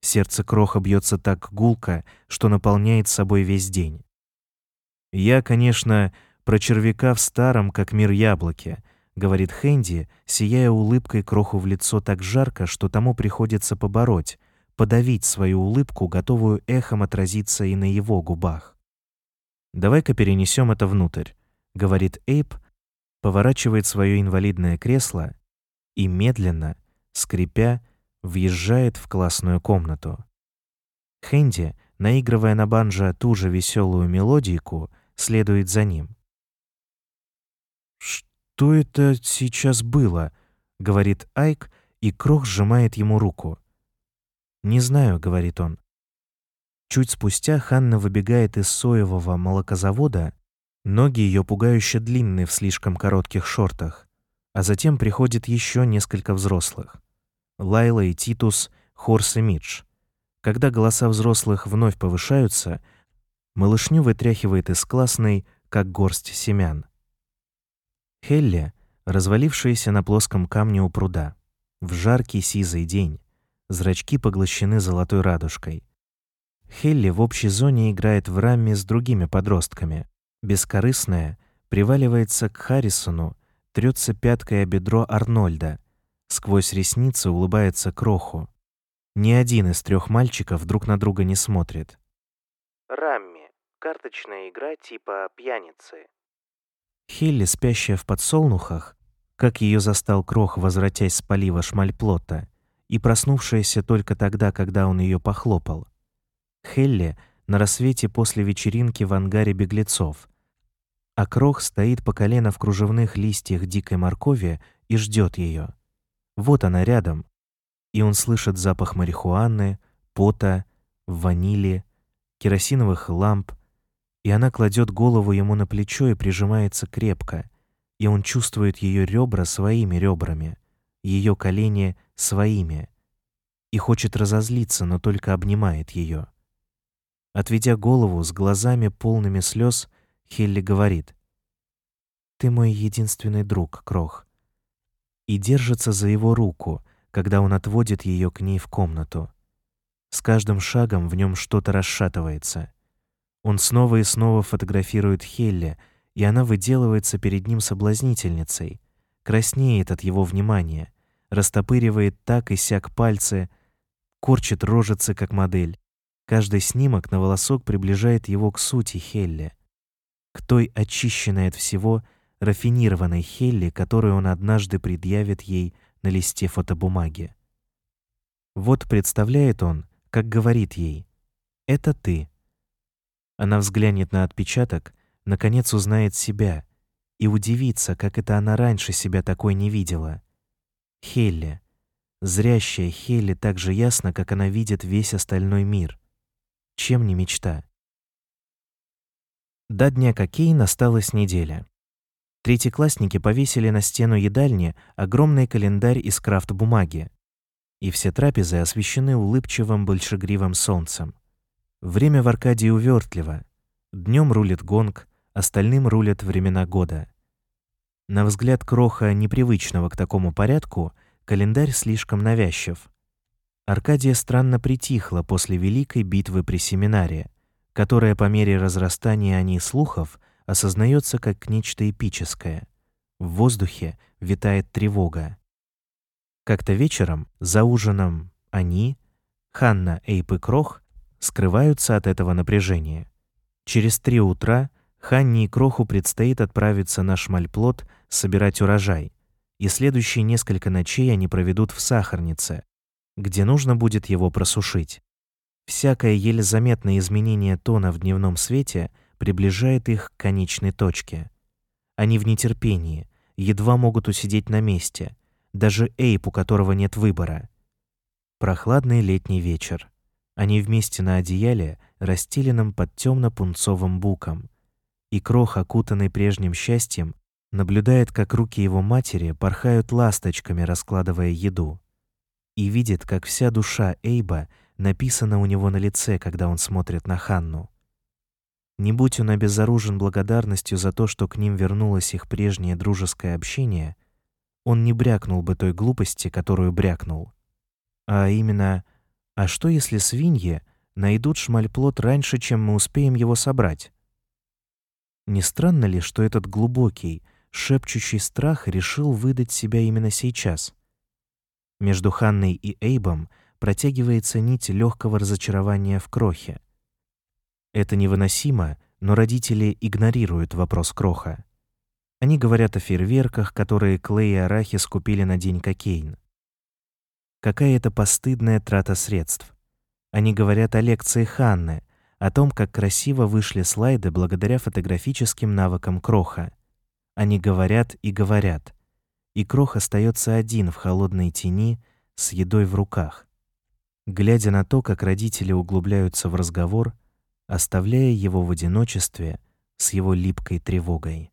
Сердце Кроха бьется так гулко, что наполняет собой весь день. Я, конечно, про червяка в старом, как мир яблоке, — говорит Хэнди, сияя улыбкой кроху в лицо так жарко, что тому приходится побороть, подавить свою улыбку, готовую эхом отразиться и на его губах. «Давай-ка перенесем это внутрь», — говорит Эйп, поворачивает свое инвалидное кресло и медленно, скрипя, въезжает в классную комнату. Хэнди, наигрывая на банджо ту же веселую мелодийку, следует за ним. «Что это сейчас было?» — говорит Айк, и Крох сжимает ему руку. «Не знаю», — говорит он. Чуть спустя Ханна выбегает из соевого молокозавода, ноги ее пугающе длинные в слишком коротких шортах, а затем приходит еще несколько взрослых. Лайла и Титус, Хорс и Мидж. Когда голоса взрослых вновь повышаются, малышню вытряхивает из классной, как горсть семян. Хелли, развалившаяся на плоском камне у пруда, в жаркий сизый день, зрачки поглощены золотой радужкой. Хелли в общей зоне играет в рамме с другими подростками. Бескорыстная, приваливается к Харрисону, трется пяткой о бедро Арнольда. Сквозь ресницы улыбается Кроху. Ни один из трех мальчиков друг на друга не смотрит. Рамми. Карточная игра типа пьяницы. Хелли, спящая в подсолнухах, как ее застал Крох, возвратясь с полива шмальплота, и проснувшаяся только тогда, когда он ее похлопал. Хелли на рассвете после вечеринки в ангаре беглецов, а Крох стоит по колено в кружевных листьях дикой моркови и ждет ее. Вот она рядом, и он слышит запах марихуаны, пота, ванили, керосиновых ламп, и она кладет голову ему на плечо и прижимается крепко, и он чувствует ее ребра своими ребрами, ее колени своими, и хочет разозлиться, но только обнимает ее. Отведя голову с глазами полными слез, Хелли говорит: "Ты мой единственный друг, Крох". И держится за его руку, когда он отводит ее к ней в комнату. С каждым шагом в нем что-то расшатывается. Он снова и снова фотографирует Хелли, и она выделывается перед ним соблазнительницей, краснеет от его внимания, растопыривает так и сяк пальцы, корчит рожицы как модель. Каждый снимок на волосок приближает его к сути Хелли, к той очищенной от всего рафинированной Хелли, которую он однажды предъявит ей на листе фотобумаги. Вот представляет он, как говорит ей: "Это ты". Она взглянет на отпечаток, наконец узнает себя и удивится, как это она раньше себя такой не видела. Хелли, зрящая Хелли так же ясно, как она видит весь остальной мир. Чем не мечта? До дня какей осталась неделя. Третьеклассники повесили на стену едальни огромный календарь из крафт-бумаги, и все трапезы освещены улыбчивым большегривым солнцем. Время в Аркадии увертливо. Днем рулит гонг, остальным рулят времена года. На взгляд Кроха, непривычного к такому порядку, календарь слишком навязчив. Аркадия странно притихла после великой битвы при семинаре, которая по мере разрастания о ней слухов осознается как нечто эпическое. В воздухе витает тревога. Как-то вечером, за ужином, они, Ханна, Эйп и Крох, скрываются от этого напряжения. Через три утра Ханне и Кроху предстоит отправиться на шмальплот собирать урожай, и следующие несколько ночей они проведут в сахарнице, где нужно будет его просушить. Всякое еле заметное изменение тона в дневном свете приближает их к конечной точке. Они в нетерпении, едва могут усидеть на месте, даже Эйп, у которого нет выбора. Прохладный летний вечер. Они вместе на одеяле, расстеленном под темно-пунцовым буком. И крох, окутанный прежним счастьем, наблюдает, как руки его матери порхают ласточками, раскладывая еду. И видит, как вся душа Эйба написана у него на лице, когда он смотрит на Ханну. Не будь он обезоружен благодарностью за то, что к ним вернулось их прежнее дружеское общение, он не брякнул бы той глупости, которую брякнул. А именно а что, если свиньи найдут шмальплод раньше, чем мы успеем его собрать? Не странно ли, что этот глубокий, шепчущий страх решил выдать себя именно сейчас. Между Ханной и Эйбом протягивается нить легкого разочарования в крохе. Это невыносимо, но родители игнорируют вопрос кроха. Они говорят о фейерверках, которые Клей и Арахис купили на день Кокейн. Какая это постыдная трата средств. Они говорят о лекции Ханны, о том, как красиво вышли слайды благодаря фотографическим навыкам Кроха. Они говорят и говорят, и Крох остается один в холодной тени с едой в руках. Глядя на то, как родители углубляются в разговор, оставляя его в одиночестве с его липкой тревогой.